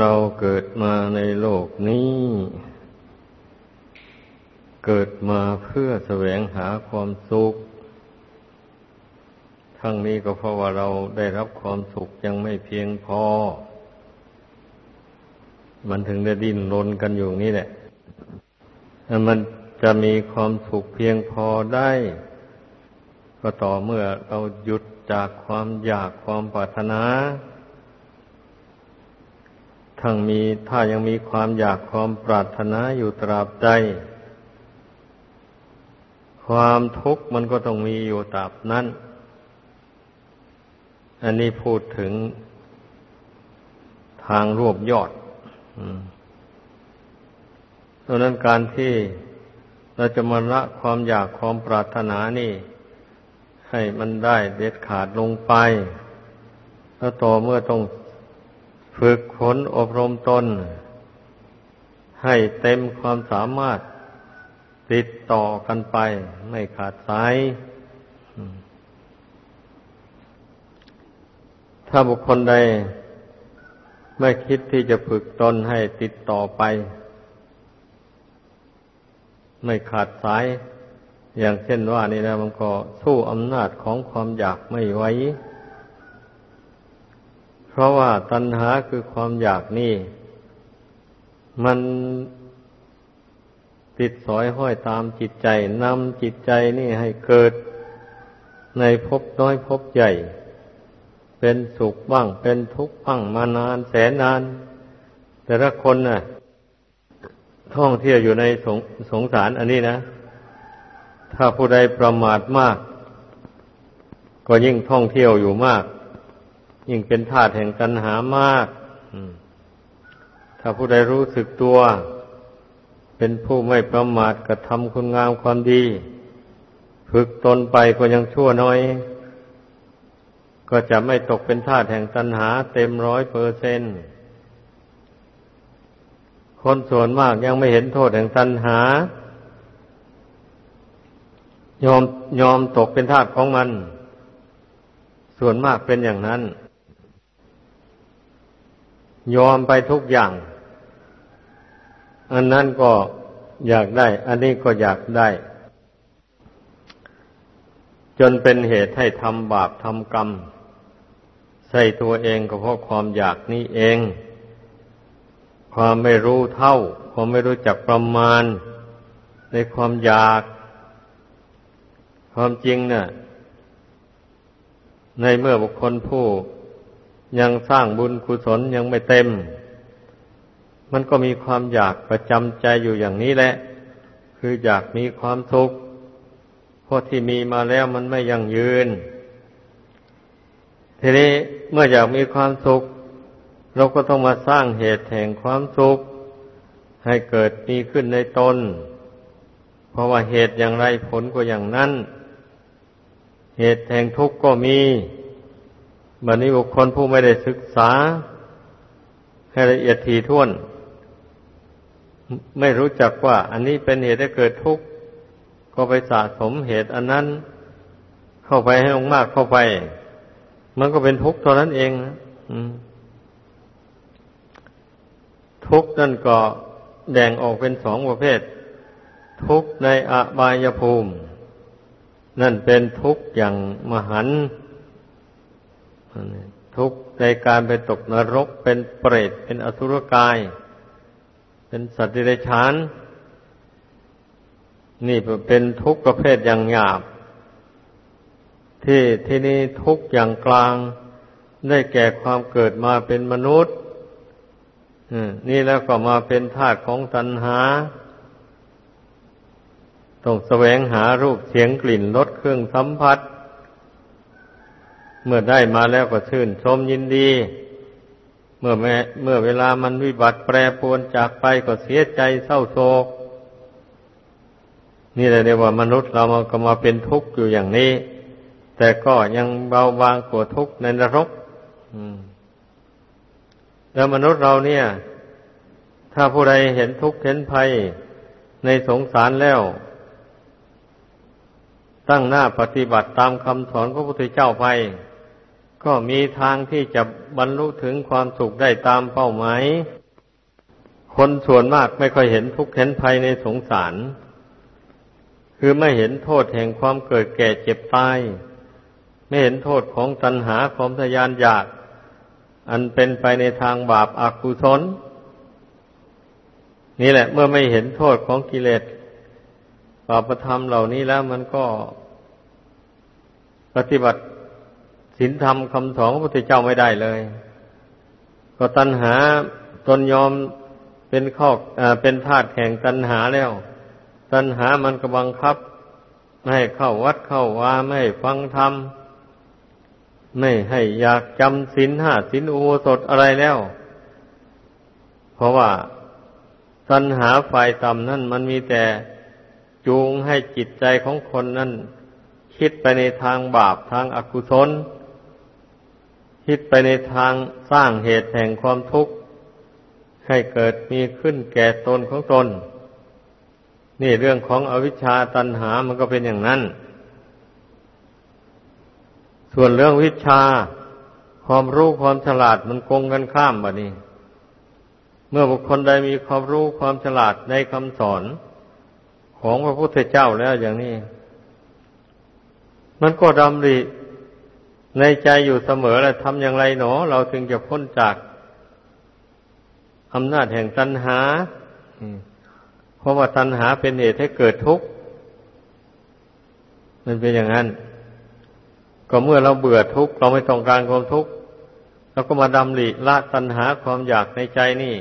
เราเกิดมาในโลกนี้ เกิดมาเพื่อแสวงหาความสุข ทั้งนี้ก็เพราะว่าเราได้รับความสุขยังไม่เพียงพอ มันถึงได้ดิ้นรนกันอยู่นี่แหละมันจะมีความสุขเพียงพอได้ ก็ต่อเมื่อเราหยุดจากความอยากความปรารถนา ทั้งมีถ้ายังมีความอยากความปรารถนาอยู่ตราบใด ความทุกข์มันก็ต้องมีอยู่ตราบนั้น อันนี้พูดถึงทางรวบยอดดังนั้นการที่เราจะมาละความอยากความปรารถนานี่ ให้มันได้เด็ดขาดลงไป แล้วต่อเมื่อต้อง ฝึกฝนอบรมตน ให้เต็มความสามารถติดต่อกันไป ไม่ขาดสาย ถ้าบุคคลใดไม่คิดที่จะฝึกตนให้ติดต่อไป ไม่ขาดสาย อย่างเช่นว่านี่นะมันก็สู้อำนาจของความอยากไม่ไหว เพราะว่าตัณหาคือความอยากนี่ มันติดสอยห้อยตามจิตใจนำจิตใจนี่ให้เกิดในภพน้อยภพใหญ่ เป็นสุขบ้าง เป็นทุกข์บ้างมานานแสนนาน แต่ละคนน่ะ ท่องเที่ยวอยู่ในสงสงสารอันนี้นะ ถ้าผู้ใดประมาทมาก ก็ยิ่งท่องเที่ยวอยู่มาก ยิ่งเป็นธาตุแห่งตัณหามากถ้าผู้ใดรู้สึกตัว เป็นผู้ไม่ประมาทกระทำคุณงามความดี ฝึกตนไปก็ยังชั่วน้อย ก็จะไม่ตกเป็นธาตุแห่งตัณหาเต็มร้อยเปอร์เซนคนส่วนมากยังไม่เห็นโทษแห่งตัณหา ยอมยอมตกเป็นทาสของมัน ส่วนมากเป็นอย่างนั้น ยอมไปทุกอย่าง อันนั้นก็อยากได้ อันนี้ก็อยากได้ จนเป็นเหตุให้ทำบาปทำกรรม ใส่ตัวเองก็เพราะความอยากนี้เอง ความไม่รู้เท่า ความไม่รู้จักประมาณ ในความอยาก ความจริงเนะ่ะในเมื่อบุคคลผู้ ยังสร้างบุญกุศลยังไม่เต็ม มันก็มีความอยากประจำใจอยู่อย่างนี้แหละ คืออยากมีความทุกข์เพราะที่มีมาแล้วมันไม่ยั่งยืน ทีนี้เมื่ออยากมีความสุข เราก็ต้องมาสร้างเหตุแห่งความสุข ให้เกิดมีขึ้นในตน เพราะว่าเหตุอย่างไรผลก็อย่างนั้น เหตุแห่งทุกข์ก็มี บัดนี้บุคคลผู้ไม่ได้ศึกษา ให้ละเอียดถี่ถ้วน ไม่รู้จักว่า อันนี้เป็นเหตุให้เกิดทุกข์ ก็ไปสะสมเหตุอันนั้น เข้าไปให้องมากเข้าไป มันก็เป็นทุกข์เท่านั้นเองทุกข์นั่นก็แบ่งออกเป็นสองประเภท ทุกข์ในอบายภูมิ นั่นเป็นทุกข์อย่างมหันต์ ทุกข์ในการไปตกนรกเป็นเปรตเป็นอสุรกาย เป็นสัตว์ดิเรกชันนี่เป็นทุกข์ประเภทอย่างหยาบ ที่ที่นี่ทุกข์อย่างกลางได้แก่ความเกิดมาเป็นมนุษย์นี่แล้วก็มาเป็นธาตุของตัณหา ต้องแสวงหารูปเสียงกลิ่นรสเครื่องสัมผัสเเมื่อได้มาแล้วก็ชื่นชมยินดี เมื่อแม้เมื่อเวลามันวิบัติแปรปรวนจากไปก็เสียใจเศร้าโศก นี่แหละเรียกว่ามนุษย์เราก็มาเป็นทุกข์อยู่อย่างนี้ แต่ก็ยังเบาบางกว่าทุกข์ในนรกแล้วมนุษย์เราเนี่ย ถ้าผู้ใดเห็นทุกข์เห็นภัยในสงสารแล้วตั้งหน้าปฏิบัติตามคำสอนพระพุทธเจ้าไป ก็มีทางที่จะบรรลุถึงความสุขได้ตามเป้าหมายคนส่วนมากไม่ค่อยเห็นทุกข์เห็นภัยในสงสาร คือไม่เห็นโทษแห่งความเกิดแก่เจ็บตาย ไม่เห็นโทษของตัณหาความทยานอยาก อันเป็นไปในทางบาปอากุศล นี่แหละ เมื่อไม่เห็นโทษของกิเลสบาปธรรมเหล่านี้แล้วมันก็ปฏิบัติ ศีลธรรมคำสอนของพระพุทธเจ้าไม่ได้เลย ก็ตัณหาตนยอมเป็นข้อเป็นธาตุแห่งตัณหาแล้ว ตัณหามันก็บังคับ ไม่ให้เข้าวัดเข้าวาไม่ให้ฟังธรรมไม่ให้อยากจำศีลห้าศีลอุโบสถอะไรแล้ว เพราะว่าตัณหาฝ่ายต่ำนั่นมันมีแต่จูงให้จิตใจของคนนั่นคิดไปในทางบาปทางอากุศล คิดไปในทางสร้างเหตุแห่งความทุกข์ ให้เกิดมีขึ้นแก่ตนของตน นี่เรื่องของอวิชชาตันหามันก็เป็นอย่างนั้น ส่วนเรื่องวิชา ความรู้ความฉลาดมันกงกันข้ามบะนี้ เมื่อบุคคลใดมีความรู้ความฉลาดในคำสอนของพระพุทธเจ้าแล้วอย่างนี้ มันก็ดำริ ในใจอยู่เสมอแล้วทำอย่างไรหนอ เราถึงจะพ้นจากอำนาจแห่งตัณหาเพราะว่าตัณหาเป็นเหตุให้เกิดทุกข์ มันเป็นอย่างนั้น ก็เมื่อเราเบื่อทุกข์ เราไม่ต้องการความทุกข์เราก็มาดำริละตัณหาความอยากในใจนี่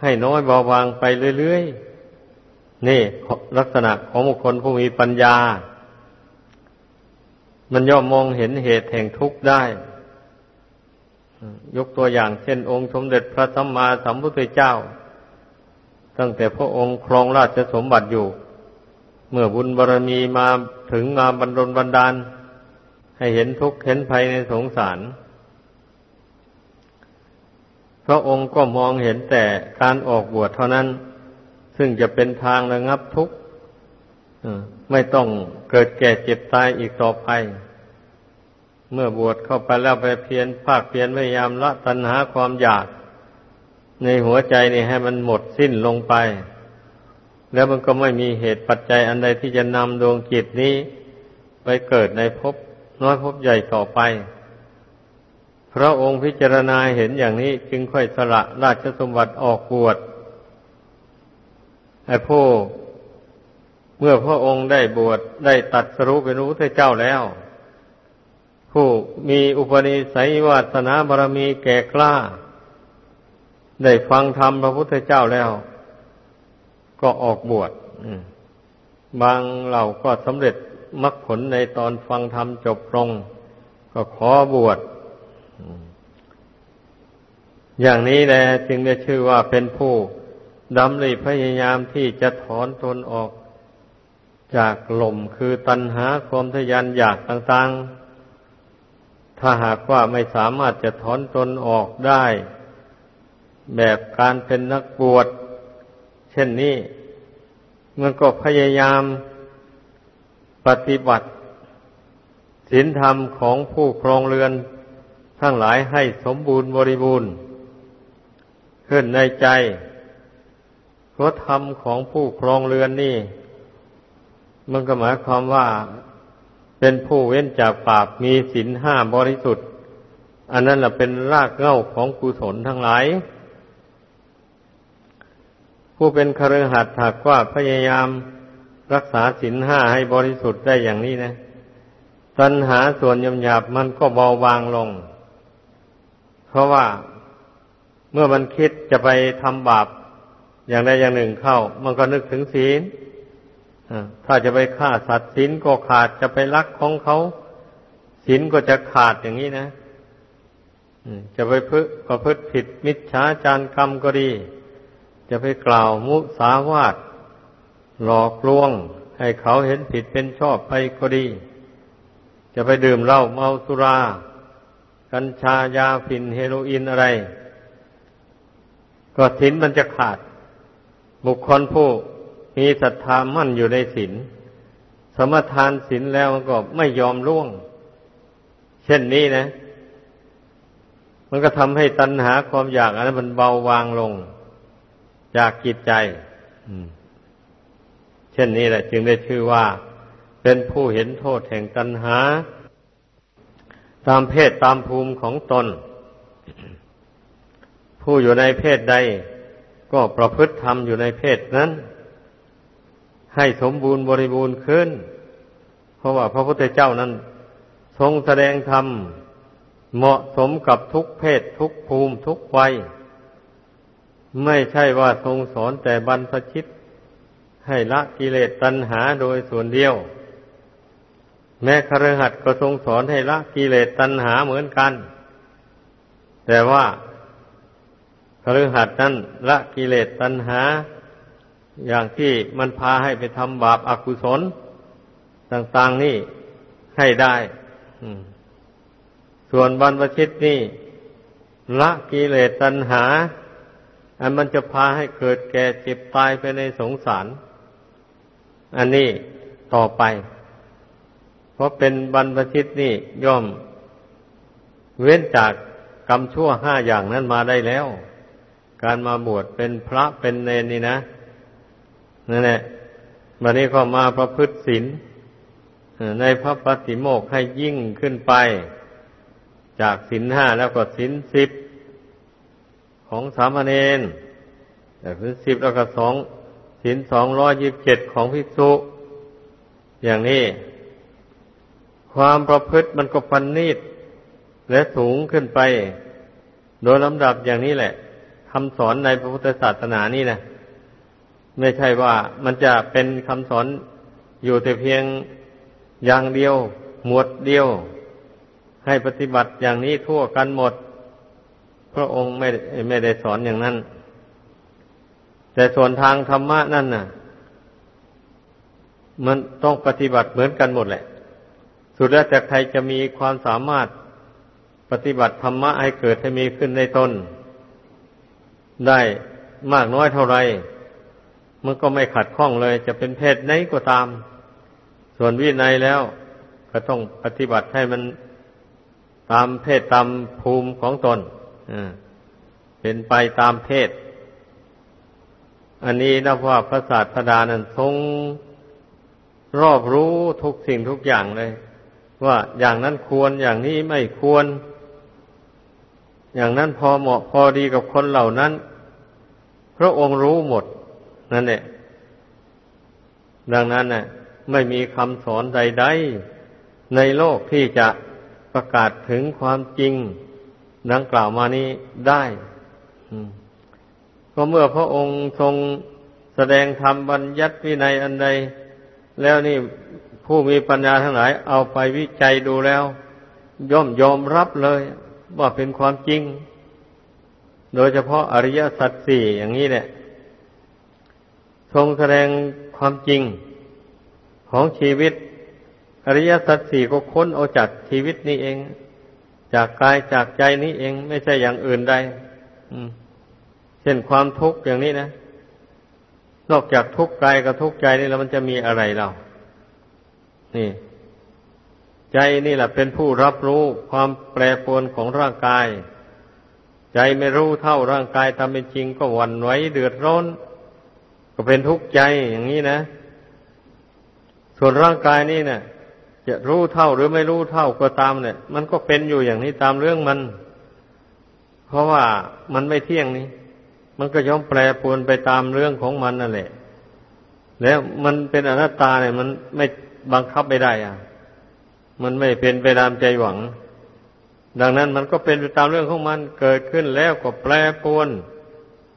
ให้น้อยเบาบางไปเรื่อยๆ นี่ลักษณะของบุคคลผู้มีปัญญา มันย่อมมองเห็นเหตุแห่งทุกข์ได้ ยกตัวอย่างเช่น องค์สมเด็จพระสัมมาสัมพุทธเจ้า ตั้งแต่พระองค์ครองราชสมบัติอยู่ เมื่อบุญบารรมีมาถึงมาบรรดลบันดาล ให้เห็นทุกข์เห็นภัยในสงสาร พระองค์ก็มองเห็นแต่การออกบวชเท่านั้น ซึ่งจะเป็นทางระงับทุกข์ ไม่ต้องเกิดแก่เจ็บตายอีกต่อไป เมื่อบวชเข้าไปแล้วไปเพียรภาคเพียรพยายามละตัณหาความอยาก ในหัวใจนี่ให้มันหมดสิ้นลงไป แล้วมันก็ไม่มีเหตุปัจจัยอันใดที่จะนำดวงจิตนี้ ไปเกิดในภพน้อยภพใหญ่ต่อไป พระองค์พิจารณาเห็นอย่างนี้จึงค่อยสละราชสมบัติออกบวชไอ้ผู้ เมื่อพระองค์ได้บวชได้ตัดสรุปเป็นพระพุทเจ้าแล้ว ผู้มีอุปนิสัยวาสนาบารมีแก่กล้า ได้ฟังธรรมพระพุทธเจ้าแล้ว ก็ออกบวชบางเหล่าก็สำเร็จมรรคผลในตอนฟังธรรมจบลงก็ขอบวชอย่างนี้แหละจึงได้ชื่อว่าเป็นผู้ดำริพยายามที่จะถอนตนออก จากลมคือตัณหาความทยานอยากต่างๆ ถ้าหากว่าไม่สามารถจะถอนตนออกได้ แบบการเป็นนักบวชเช่นนี้ มันก็พยายามปฏิบัติศีลธรรมของผู้ครองเรือนทั้งหลายให้สมบูรณ์บริบูรณ์ ขึ้นในใจเพราะธรรมของผู้ครองเรือนนี่ มันก็หมายความว่าเป็นผู้เว้นจากบาปมีศีลห้าบริสุทธิ์ อันนั้นแหละเป็นรากเหง้าของกุศลทั้งหลาย ผู้เป็นคฤหัสถ์หากว่าพยายามรักษาศีลห้าให้บริสุทธิ์ได้อย่างนี้นะตัณหาส่วนยำหยาบมันก็เบาบางลง เพราะว่าเมื่อมันคิดจะไปทำบาปอย่างใดอย่างหนึ่งเข้า มันก็นึกถึงศีล ถ้าจะไปฆ่าสัตว์ศีลก็ขาดจะไปลักของเขาศีลก็จะขาดอย่างนี้นะจะไปพึ่ประพฤติผิดมิจฉาจารกรรมก็ดี จะไปกล่าวมุสาวาทหลอกลวง ให้เขาเห็นผิดเป็นชอบไปก็ดี จะไปดื่มเหล้าเมาสุรา กัญชายาฝิ่นเฮโรอีนอะไร ก็ศีลมันจะขาด บุคคลผู้ มีศรัทธามั่นอยู่ในศีลสมทานศีลแล้วก็ไม่ยอมล่วง เช่นนี้นะ มันก็ทำให้ตัณหาความอยากอันนั้นมันเบาบางลง จากจิตใจเช่นนี้แหละ จึงได้ชื่อว่า เป็นผู้เห็นโทษแห่งตัณหา ตามเพศตามภูมิของตน ผู้อยู่ในเพศใด ก็ประพฤติธรรมอยู่ในเพศนั้น ให้สมบูรณ์บริบูรณ์ขึ้น เพราะว่าพระพุทธเจ้านั้น ทรงแสดงธรรม เหมาะสมกับทุกเพศทุกภูมิทุกวัย ไม่ใช่ว่าทรงสอนแต่บรรพชิต ให้ละกิเลสตัณหาโดยส่วนเดียว แม้ครหัสก็ทรงสอนให้ละกิเลสตัณหาเหมือนกัน แต่ว่าครหัสนั้นละกิเลสตัณหา อย่างที่มันพาให้ไปทำบาปอากุศล ต่างๆนี่ให้ได้ส่วนบรรพชิตนี่ ละกิเลสตัณหา อันมันจะพาให้เกิดแก่เจ็บตายไปในสงสาร อันนี้ต่อไป เพราะเป็นบรรพชิตนี่ย่อม เว้นจากกรรมชั่วห้าอย่างนั้นมาได้แล้ว การมาบวชเป็นพระเป็นเนนนี่นะ นั่นแหละวันนี้ก็มาประพฤติศีลในพระปฏิโมกให้ยิ่งขึ้นไป จากสินห้าแล้วก็สินสิบของสามเณรจากสินสิบแล้วก็สองสินสองร้อยยิบเจ็ดของภิกษุ อย่างนี้ ความประพฤติมันก็ปันนีดและสูงขึ้นไป โดยลำดับอย่างนี้แหละคำสอนในพระพุทธศาสนานี่นะ ไม่ใช่ว่ามันจะเป็นคำสอนอยู่แต่เพียงอย่างเดียว หมวดเดียว ให้ปฏิบัติอย่างนี้ทั่วกันหมด พระองค์ไม่ไม่ได้สอนอย่างนั้น แต่ส่วนทางธรรมะนั่นน่ะ มันต้องปฏิบัติเหมือนกันหมดแหละ สุดแล้วแต่ใครจะมีความสามารถปฏิบัติธรรมะให้เกิดให้มีขึ้นในตนได้มากน้อยเท่าไร มันก็ไม่ขัดข้องเลย จะเป็นเพศไหนก็ตาม ส่วนวินัยแล้ว ก็ต้องปฏิบัติให้มันตามเพศตามภูมิของตนเป็นไปตามเพศ อันนี้นะว่าพระศาสดานั้นทรงรอบรู้ทุกสิ่งทุกอย่างเลย ว่าอย่างนั้นควรอย่างนี้ไม่ควร อย่างนั้นพอเหมาะพอดีกับคนเหล่านั้น พระองค์รู้หมด นั่นแหละ ดังนั้นน่ะ ไม่มีคำสอนใด ๆ ในโลกที่จะประกาศถึงความจริง ดังกล่าวมานี้ได้ก็เมื่อพระองค์ทรงแสดงธรรมบัญญัติวินัยอันใด แล้วนี่ผู้มีปัญญาทั้งหลายเอาไปวิจัยดูแล้ว ย่อมยอมรับเลย ว่าเป็นความจริง โดยเฉพาะอริยสัจสี่อย่างนี้แหละ ทรงแสดงความจริงของชีวิต อริยสัจสี่ก็ค้นเอาจากชีวิตนี้เอง จากกายจากใจนี้เอง ไม่ใช่อย่างอื่นใดเช่นความทุกข์อย่างนี้นะ นอกจากทุกข์กายกับทุกข์ใจนี่แล้วมันจะมีอะไรเรานี่ ใจนี่แหละเป็นผู้รับรู้ความแปรปรวนของร่างกาย ใจไม่รู้เท่าร่างกายทำเป็นจริงก็หวั่นไหวเดือดร้อน ก็เป็นทุกข์ใจอย่างนี้นะ ส่วนร่างกายนี่เนะี่ยจะรู้เท่าหรือไม่รู้เท่าก็ตามเนี่ย มันก็เป็นอยู่อย่างนี้ตามเรื่องมัน เพราะว่ามันไม่เที่ยงนี่มันก็ย่อมแปรปรวนไปตามเรื่องของมันนั่นแหละ แล้วมันเป็นอนัตตาเนี่ย มันไม่บังคับไม่ได้อะ มันไม่เป็นไปตามใจหวัง ดังนั้นมันก็เป็นไปตามเรื่องของมันเกิดขึ้นแล้วก็แปรปรวน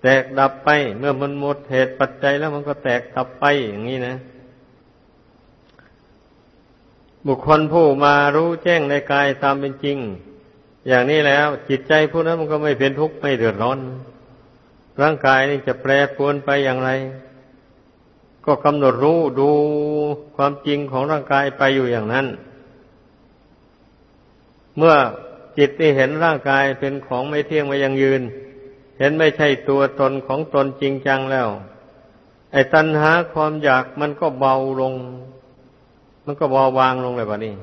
แตกดับไป เมื่อมันหมดเหตุปัจจัยแล้วมันก็แตกดับไปอย่างนี้นะ บุคคลผู้มารู้แจ้งในกายตามเป็นจริง อย่างนี้แล้ว จิตใจผู้นั้นมันก็ไม่เป็นทุกข์ไม่เดือดร้อน ร่างกายนี่จะแปรปรวนไปอย่างไร ก็กำหนดรู้ดูความจริงของร่างกายไปอยู่อย่างนั้น เมื่อจิตที่เห็นร่างกายเป็นของไม่เที่ยงไม่ยังยืน เห็นไม่ใช่ตัวตนของตนจริงจังแล้ว ไอ้ตัณหาความอยากมันก็เบาลง มันก็เบาบางลงเลยป่ะนี่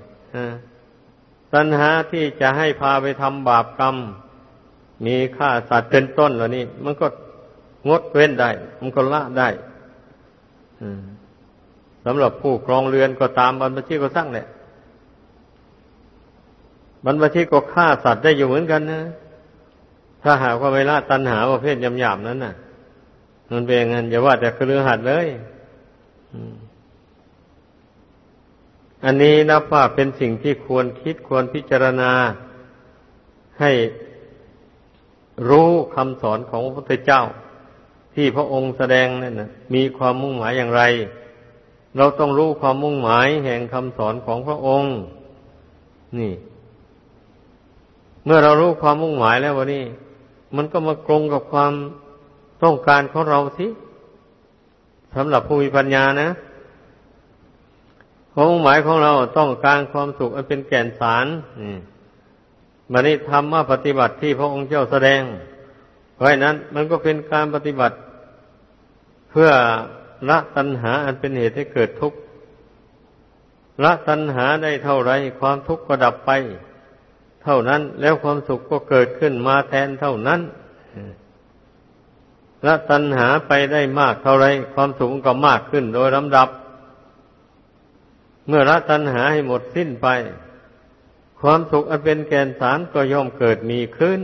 ตัณหาที่จะให้พาไปทำบาปกรรม มีฆ่าสัตว์เป็นต้นเหล่านี้ มันก็งดเว้นได้ มันก็ละได้สำหรับผู้ครองเรือนก็ตามบรรพชิตก็สร้างแหละบรรพชิตก็ฆ่าสัตว์ได้อยู่เหมือนกันนะ ถ้าหากว่าไม่ละตัณหาประเภทยำหยาบนั้นน่ะ มันเป็นอย่างนั้นอย่าว่าแต่ครือหัดเลยอันนี้นับว่าเป็นสิ่งที่ควรคิดควรพิจารณาให้รู้คำสอนของพระพุทธเจ้า ที่พระองค์แสดงนั่นนะมีความมุ่งหมายอย่างไร เราต้องรู้ความมุ่งหมายแห่งคำสอนของพระองค์ นี่ เมื่อเรารู้ความมุ่งหมายแล้ววันนี้ มันก็มาตรงกับความต้องการของเราสิสำหรับผู้มีปัญญานะความหมายของเราต้องการความสุขอันเป็นแก่นสารมันนี้ธรรมะปฏิบัติที่พระองค์เจ้าแสดง เพราะนั้น มันก็เป็นการปฏิบัติ เพื่อละตัณหาอันเป็นเหตุให้เกิดทุกข์ละตัณหาได้เท่าไรความทุกข์ก็ดับไป เท่านั้น แล้วความสุขก็เกิดขึ้นมาแทนเท่านั้นละตัณหาไปได้มากเท่าไรความสุขก็มากขึ้นโดยลำดับ เมื่อละตัณหาให้หมดสิ้นไป ความสุขอันเป็นแกนสารก็ย่อมเกิดมีขึ้น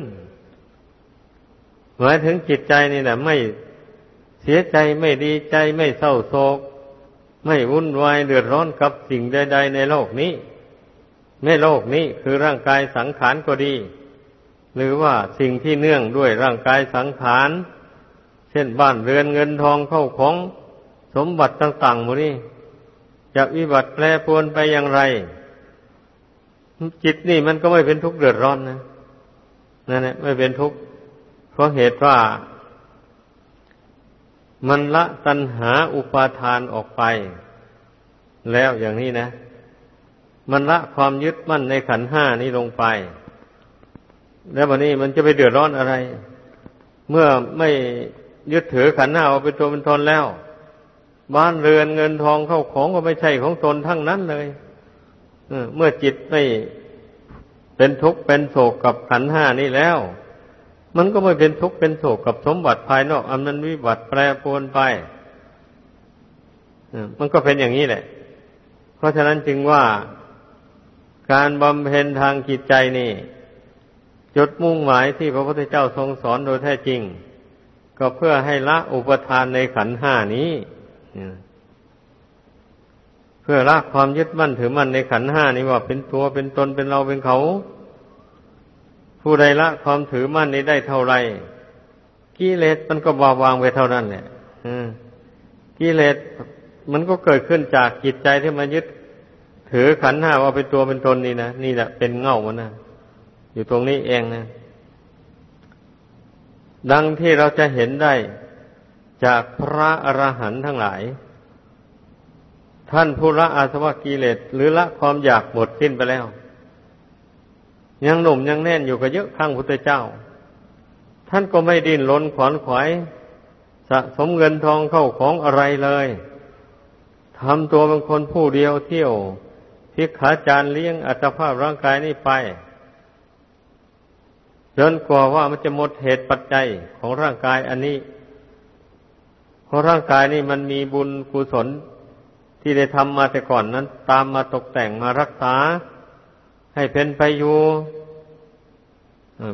หมายถึงจิตใจนี่แหละไม่เสียใจไม่ดีใจไม่เศร้าโศก ไม่วุ่นวายเดือดร้อนกับสิ่งใด ๆ ในโลกนี้ ในโลกนี้คือร่างกายสังขารก็ดี หรือว่าสิ่งที่เนื่องด้วยร่างกายสังขาร เช่นบ้านเรือนเงินทองเข้าของสมบัติต่างๆหมดนี้จะวิบัติแปรปรวนไปอย่างไร จิตนี่มันก็ไม่เป็นทุกข์เดือดร้อนนะนั่นแหละไม่เป็นทุกข์เพราะเหตุว่า มันละตัณหาอุปาทานออกไป แล้วอย่างนี้นะ มันละความยึดมั่นในขันห้านี้ลงไป แล้ววันนี้มันจะไปเดือดร้อนอะไร เมื่อไม่ยึดถือขันห้าเอาเป็นตัวเป็นตนแล้ว บ้านเรือนเงินทองเข้าของก็ไม่ใช่ของตนทั้งนั้นเลยเมื่อจิตไม่เป็นทุกข์เป็นโศกกับขันห้านี่แล้ว มันก็ไม่เป็นทุกข์เป็นโศกกับสมบัติภายนอกอันนั้นวิบัติแปรปรวนไปมันก็เป็นอย่างนี้แหละ เพราะฉะนั้นจึงว่า การบำเพ็ญทางจิตใจนี่ จุดมุ่งหมายที่พระพุทธเจ้าทรงสอนโดยแท้จริง ก็เพื่อให้ละอุปทานในขันห้านี้เพื่อละความยึดมั่นถือมั่นในขันห้านี้ว่าเป็นตัวเป็นตนเป็นเราเป็นเขา ผู้ใดละความถือมั่นนี้ได้เท่าไรกิเลสมันก็เบาบางไปเท่านั้นแหละกิเลสมันก็เกิดขึ้นจากจิตใจที่มันยึด ถือขันห้าว่าเป็นตัวเป็นตนนี่นะนี่แหละเป็นเง่ามันนะอยู่ตรงนี้เองนะดังที่เราจะเห็นได้จากพระอรหันต์ทั้งหลาย ท่านผู้ละอาสวะกิเลสหรือละความอยากหมดสิ้นไปแล้ว ยังหนุ่มยังแน่นอยู่กับเยอะข้างพุทธเจ้า ท่านก็ไม่ดิ้นรนขวนขวายสะสมเงินทองเข้าของอะไรเลยทำตัวเป็นคนผู้เดียวเที่ยว พิกขาจารเลี้ยงอัตภาพร่างกายนี้ไปจนกว่าว่ามันจะหมดเหตุปัจจัยของร่างกายอันนี้ เพราะร่างกายนี้มันมีบุญกุศลที่ได้ทำมาแต่ก่อนนั้น ตามมาตกแต่งมารักษา ให้เป็นไปอยู่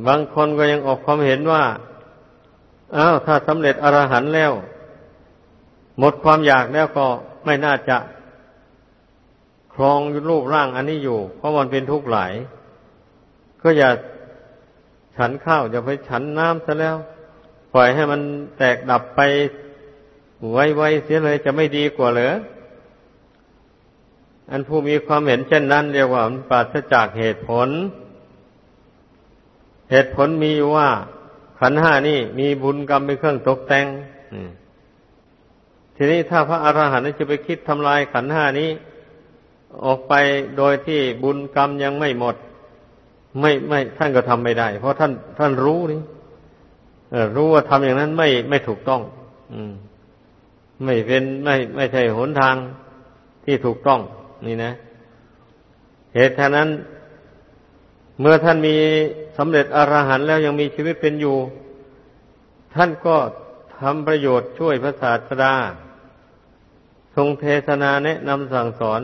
บางคนก็ยังออกความเห็นว่าอ้าวถ้าสำเร็จอรหันต์แล้ว หมดความอยากแล้วก็ไม่น่าจะ ครองรูปร่างอันนี้อยู่ เพราะมันเป็นทุกข์หลาย ก็อย่าฉันข้าวอย่าไปฉันน้ำซะแล้ว ปล่อยให้มันแตกดับไปไวๆเสียเลยจะไม่ดีกว่าเหรออันผู้มีความเห็นเช่นนั้นเรียกว่ามันปราศจากเหตุผล เหตุผลมีว่า ขันห้านี่มีบุญกรรมเป็นเครื่องตกแต่งทีนี้ถ้าพระอรหันต์จะไปคิดทำลายขันห้านี้ ออกไปโดยที่บุญกรรมยังไม่หมด ไม่ไม่ท่านก็ทำไม่ได้ เพราะท่านท่านรู้นี่รู้ว่าทำอย่างนั้นไม่ไม่ถูกต้อง อืม ไม่เป็นไม่ไม่ใช่หนทางที่ถูกต้อง นี่นะ เหตุฉะนั้น เมื่อท่านมีสำเร็จอรหันต์แล้วยังมีชีวิตเป็นอยู่ ท่านก็ทำประโยชน์ช่วยพระศาสดาทรงเทศนาแนะนำสั่งสอน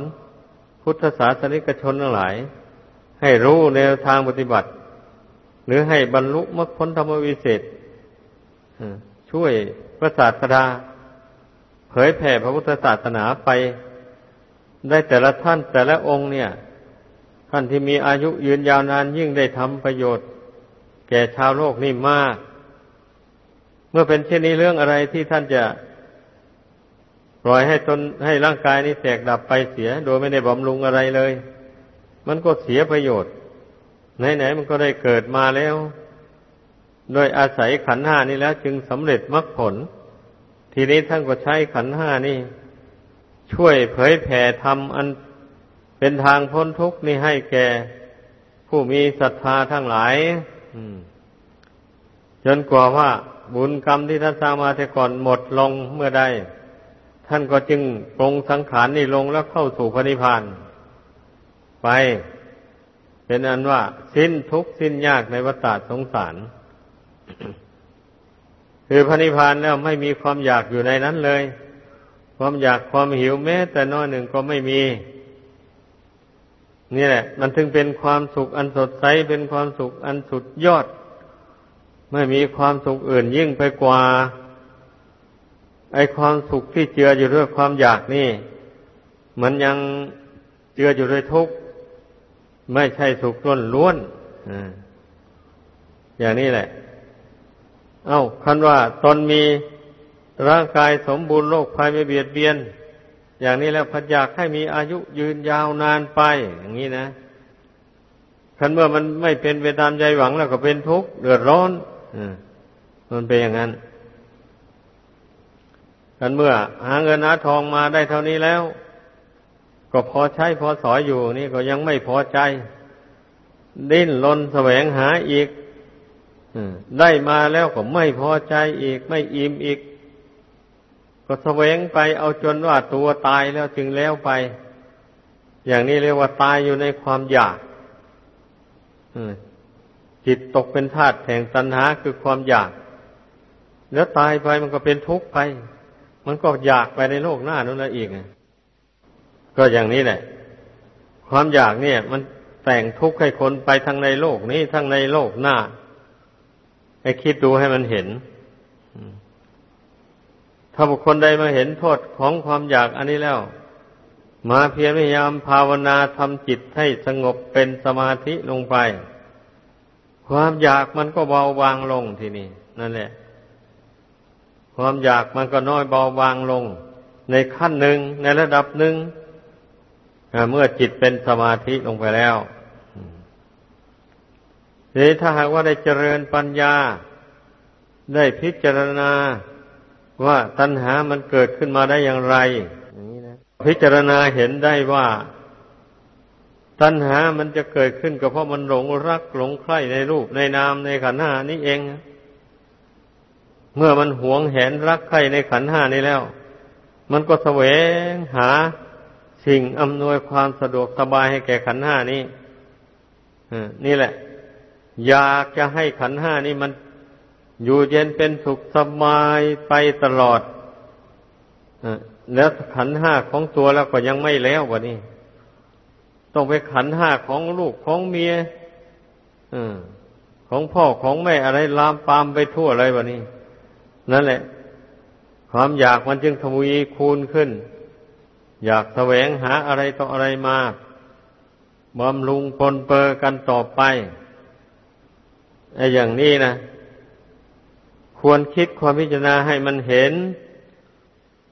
พุทธศาสนิกชนทั้งหลาย ให้รู้แนวทางปฏิบัติ หรือให้บรรลุมรรคผลธรรมวิเศษช่วยพระศาสดาเผยแผ่พระพุทธศาสนาไป ได้แต่ละท่านแต่ละองค์เนี่ย ท่านที่มีอายุยืนยาวนานยิ่งได้ทำประโยชน์ แก่ชาวโลกนี่มาก เมื่อเป็นเช่นนี้เรื่องอะไรที่ท่านจะ ล่อยให้ตนให้ร่างกายนี้แตกดับไปเสีย โดยไม่ได้บำรุงอะไรเลย มันก็เสียประโยชน์ ไหนๆมันก็ได้เกิดมาแล้ว โดยอาศัยขันห้านี้แล้ว จึงสำเร็จมรรคผล ทีนี้ท่านก็ใช้ขันห้านี่ ช่วยเผยแผ่ธรรมอันเป็นทางพ้นทุกข์นี่ให้แก่ ผู้มีศรัทธาทั้งหลายจนกว่าว่าบุญกรรมที่ท่านสร้างมาแต่ก่อนหมดลงเมื่อใด ท่านก็จึงปรงสังขารนี่ลงแล้วเข้าสู่พระนิพพานไป เป็นอันว่า สิ้นทุกข์สิ้นยากในวัฏสงสาร คือพระนิพพานแล้วไม่มีความอยากอยู่ในนั้นเลย ความอยากความหิวแม้แต่น้อยหนึ่งก็ไม่มี นี่แหละ มันถึงเป็นความสุขอันสดใสเป็นความสุขอันสุดยอด ไม่มีความสุขอื่นยิ่งไปกว่า ไอความสุขที่เจืออยู่ด้วยความอยากนี่ มันยังเจืออยู่ด้วยทุกข์ไม่ใช่สุขล้วนล้วนอย่างนี้แหละ เอา้าคันว่าตนมีร่างกายสมบูรณ์โรคภัยไม่เบียดเบียน อย่างนี้แล้วพัดอยากให้มีอายุยืนยาวนานไป อย่างนี้นะคันเมื่อมันไม่เป็นไปตามใจหวังแล้วก็เป็นทุกข์เดือดร้อนอมันเป็นอย่างนั้น คันเมื่อ หาเงินหาทองมาได้เท่านี้แล้ว ก็พอใช้พอสอยอยู่นี่ก็ยังไม่พอใจ ดิ้นรนแสวงหาอีกได้มาแล้วก็ไม่พอใจอีกไม่อิ่มอีก ก็แสวงไปเอาจนว่าตัวตายแล้วจึงแล้วไป อย่างนี้เรียกว่าตายอยู่ในความอยากจิตตกเป็นธาตุแห่งตัณหาคือความอยาก แล้วตายไปมันก็เป็นทุกข์ไป มันก็อยากไปในโลกหน้านั่นแหละอีกก็อย่างนี้แหละ ความอยากเนี่ย มันแต่งทุกข์ให้คนไปทั้งในโลกนี้ทั้งในโลกหน้าให้คิดดูให้มันเห็นถ้าบุคคลใดมาเห็นโทษของความอยากอันนี้แล้ว มาเพียรพยายามภาวนาทำจิตให้สงบเป็นสมาธิลงไป ความอยากมันก็เบาบางลงทีนี้นั่นแหละ ความอยากมันก็น้อยเบาบางลง ในขั้นหนึ่งในระดับหนึ่งเมื่อจิตเป็นสมาธิลงไปแล้วทีนี้ถ้าหากว่าได้เจริญปัญญา ได้พิจารณาว่าตัณหามันเกิดขึ้นมาได้อย่างไรพิจารณาเห็นได้ว่า ตัณหามันจะเกิดขึ้นก็เพราะมันหลงรักหลงใคร่ในรูปในนามในขันหานี้เอง เมื่อมันหวงแหนรักใคร่ในขันห้านี้แล้ว มันก็แสวงหาสิ่งอำนวยความสะดวกสบายให้แก่ขันห้านี้นี่แหละ อยากจะให้ขันห้านี้มันอยู่เย็นเป็นสุขสบายไปตลอดอแล้วขันห้าของตัวแล้วก็ยังไม่แล้ววะนี่ต้องไปขันห้าของลูกของเมียอของพ่อของแม่อะไรลามปามไปทั่วอะไรวะนี่ นั่นแหละ ความอยากมันจึงทวีคูณขึ้น อยากแสวงหาอะไรต่ออะไรมาบำรุงปนเปอกันต่อไปไอ้อย่างนี้นะควรคิดความพิจารณาให้มันเห็น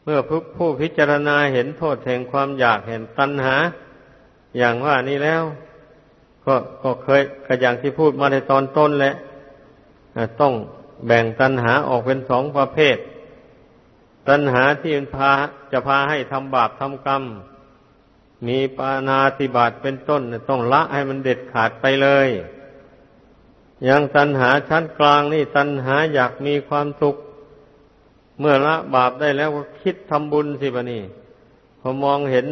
เมื่อผู้พิจารณาเห็นโทษแห่งความอยากเห็นตัณหา อย่างว่านี้แล้ว ก็ก็เคยก็อย่างที่พูดมาในตอนต้นแหละต้อง แบ่งตัณหาออกเป็นสองประเภท ตัณหาที่มันพาจะพาให้ทำบาปทำกรรม มีปานาติบาตเป็นต้นต้องละให้มันเด็ดขาดไปเลยอย่างตัณหาชั้นกลางนี่ตัณหาอยากมีความสุข เมื่อละบาปได้แล้วก็คิดทำบุญสิบะนี่พอมองเห็น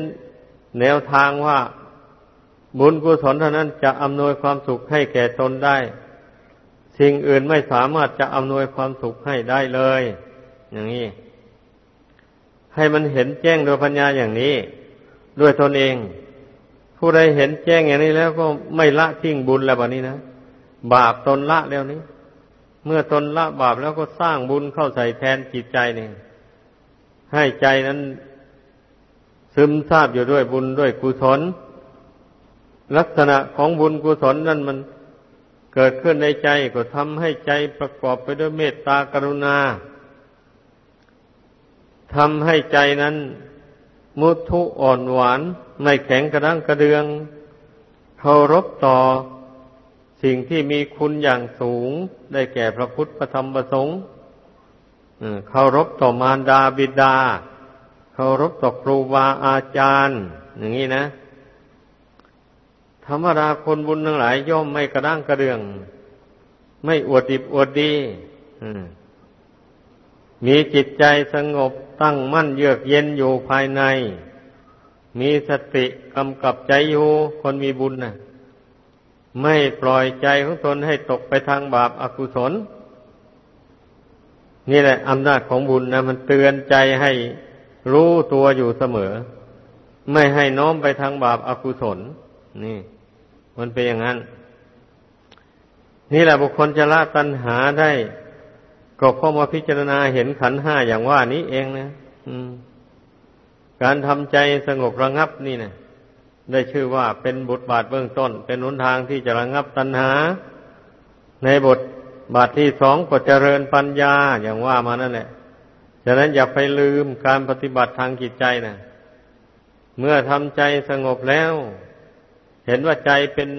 แนวทางว่า บุญกุศลเท่านั้นจะอำนวยความสุขให้แก่ตนได้ สิ่งอื่นไม่สามารถจะอำนวยความสุขให้ได้เลย อย่างนี้ ให้มันเห็นแจ้งโดยปัญญาอย่างนี้ ด้วยตนเอง ผู้ใดเห็นแจ้งอย่างนี้แล้วก็ไม่ละทิ้งบุญแล้วแบบนี้นะบาปตนละแล้วนี้ เมื่อตนละบาปแล้วก็สร้างบุญเข้าใส่แทนจิตใจนี่ให้ใจนั้น ซึมซาบอยู่ด้วยบุญด้วยกุศลลักษณะของบุญกุศลนั่นมัน เกิดขึ้นในใจก็ทำให้ใจประกอบไปด้วยเมตตากรุณาทำให้ใจนั้น มุทุอ่อนหวาน ไม่แข็งกระด้างกระเดืองเคารพต่อสิ่งที่มีคุณอย่างสูง ได้แก่พระพุทธพระธรรมพระสงฆ์เคารพต่อมารดาบิดา เคารพต่อครูบาอาจารย์ อย่างนี้นะ ธรรมดาคนบุญทั้งหลาย ย่อมไม่กระด้างกระเดือง ไม่อวดดิบอวดดีมีจิตใจสงบตั้งมั่นเยือกเย็นอยู่ภายใน มีสติกำกับใจอยู่คนมีบุญนะไม่ปล่อยใจของตนให้ตกไปทางบาปอากุศล นี่แหละอำนาจของบุญนะมันเตือนใจให้รู้ตัวอยู่เสมอ ไม่ให้น้อมไปทางบาปอากุศล นี่ มันเป็นอย่างนั้น นี่แหละบุคคลจะละตัณหาได้ ก็เพราะมาพิจารณาเห็นขันห้าอย่างว่านี้เองนะการทำใจสงบระงับนี่นะได้ชื่อว่าเป็นบทบาทเบื้องต้น เป็นหนทางที่จะระงับตัณหา ในบทบาทที่สองก็เจริญปัญญาอย่างว่ามานั่นแหละฉะนั้นอย่าไปลืมการปฏิบัติทางจิตใจนะเมื่อทำใจสงบแล้ว เห็นว่าใจเป็น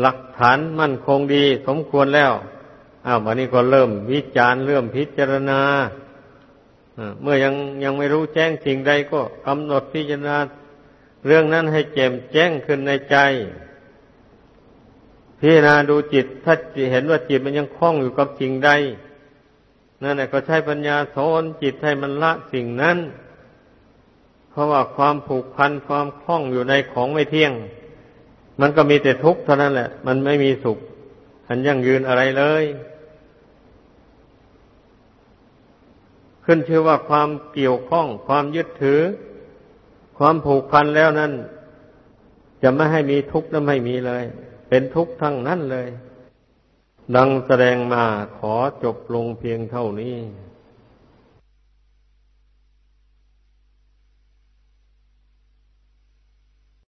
หลักฐานมั่นคงดี สมควรแล้วอ้าววันนี้ก็เริ่มวิจารณ์เริ่มพิจารณาเมื่อยังยังไม่รู้แจ้งสิ่งใดก็กำหนดพิจารณาเรื่องนั้นให้แจ่มแจ้งขึ้นในใจ พิจารณาดูจิต ถ้าเห็นว่าจิตมันยังคล้องอยู่กับสิ่งใดนั่นแหละก็ใช้ปัญญาสอนจิตให้มันละสิ่งนั้น เพราะว่าความผูกพันความคล้องอยู่ในของไม่เที่ยง มันก็มีแต่ทุกข์เท่านั้นแหละ มันไม่มีสุขอันยั่งยืนอะไรเลย ขึ้นชื่อว่าความเกี่ยวข้อง ความยึดถือ ความผูกพันแล้วนั้น จะไม่ให้มีทุกข์นั้นไม่มีเลย เป็นทุกข์ทั้งนั้นเลย ดังแสดงมาขอจบลงเพียงเท่านี้